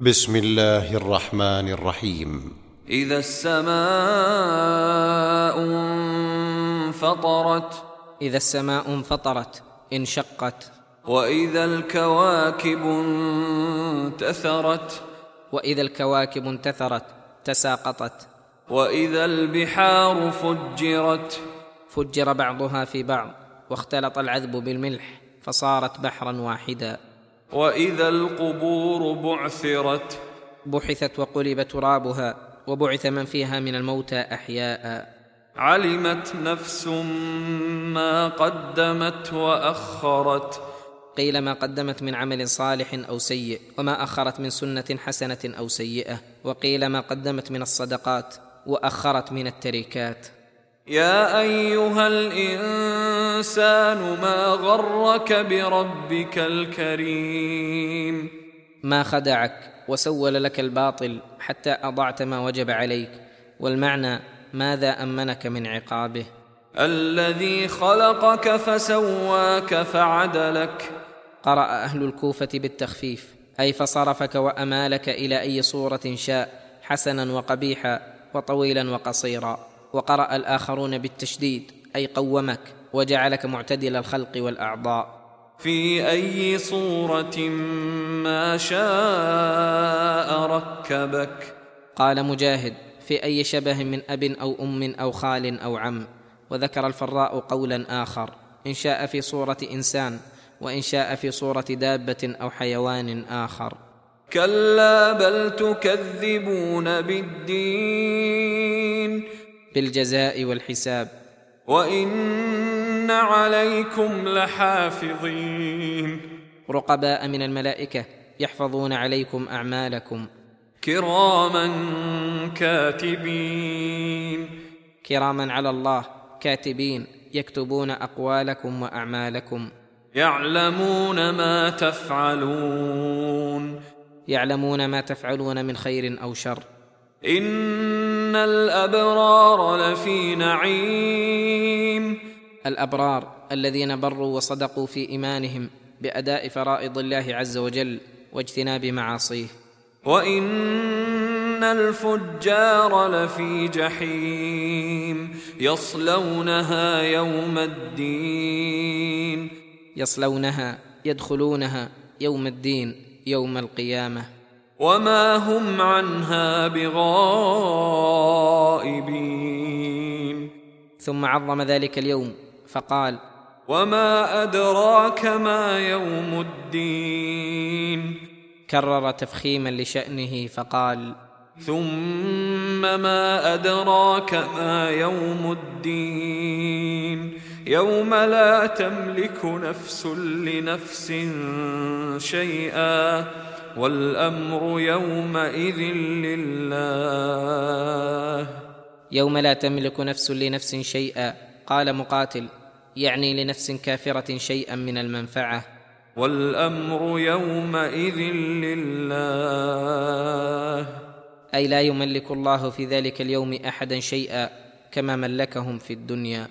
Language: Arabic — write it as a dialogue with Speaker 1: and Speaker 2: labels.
Speaker 1: بسم الله الرحمن الرحيم.
Speaker 2: إذا السماء انفطرت
Speaker 3: إذا السماء انفطرت انشقت.
Speaker 2: وإذا الكواكب انتثرت
Speaker 3: وإذا الكواكب انتثرت تساقطت.
Speaker 2: وإذا البحار فجرت
Speaker 3: فجر بعضها في بعض واختلط العذب بالملح فصارت بحرا واحدا.
Speaker 2: وإذا القبور بعثرت
Speaker 3: بحثت وقلب ترابها وبعث من فيها من الموتى احياء.
Speaker 2: علمت نفس ما قدمت واخرت
Speaker 3: قيل ما قدمت من عمل صالح أو سيء وما اخرت من سنه حسنه أو سيئه وقيل ما قدمت من الصدقات واخرت من التركات
Speaker 2: يا ايها الانسان ما غرك بربك الكريم.
Speaker 3: ما خدعك وسول لك الباطل حتى أضعت ما وجب عليك والمعنى ماذا أمنك من عقابه؟
Speaker 2: الذي خلقك فسواك فعدلك.
Speaker 3: قرأ أهل الكوفة بالتخفيف أي فصرفك وأمالك إلى أي صورة شاء حسنا وقبيحا وطويلا وقصيرا. وقرأ الآخرون بالتشديد أي قومك. وجعلك معتدل الخلق والأعضاء.
Speaker 2: في أي صورة ما شاء ركبك؟
Speaker 3: قال مجاهد في أي شبه من أب أو أم أو خال أو عم. وذكر الفراء قولا آخر إن شاء في صورة إنسان وإن شاء في صورة دابة أو حيوان آخر.
Speaker 2: كلا بل تكذبون بالدين.
Speaker 3: بالجزاء والحساب.
Speaker 2: وإن عليكم لحافظين.
Speaker 3: رقباء من الملائكه يحفظون عليكم اعمالكم.
Speaker 2: كراما كاتبين.
Speaker 3: كراما على الله كاتبين. يكتبون اقوالكم واعمالكم.
Speaker 2: يعلمون ما تفعلون.
Speaker 3: يعلمون ما تفعلون من خير أو شر.
Speaker 2: ان الابرار لفي نعيم.
Speaker 3: الأبرار الذين بروا وصدقوا في إيمانهم بأداء فرائض الله عز وجل واجتناب معاصيه.
Speaker 2: وان الفجار لفي جحيم يصلونها يوم الدين
Speaker 3: يصلونها يدخلونها يوم الدين يوم القيامة.
Speaker 2: وما هم عنها بغائبين.
Speaker 3: ثم عظم ذلك اليوم فقال
Speaker 2: وما ادراك ما يوم الدين؟
Speaker 3: كرر تفخيما لشأنه فقال
Speaker 2: ثم ما ادراك ما يوم الدين؟ يوم لا تملك نفس لنفس شيئا والامر يومئذ لله.
Speaker 3: يوم لا تملك نفس لنفس شيئا قال مقاتل يعني لنفس كافرة شيئا من المنفعة.
Speaker 2: والأمر يومئذ لله.
Speaker 3: أي لا يملك الله في ذلك اليوم احدا شيئا كما ملكهم في الدنيا.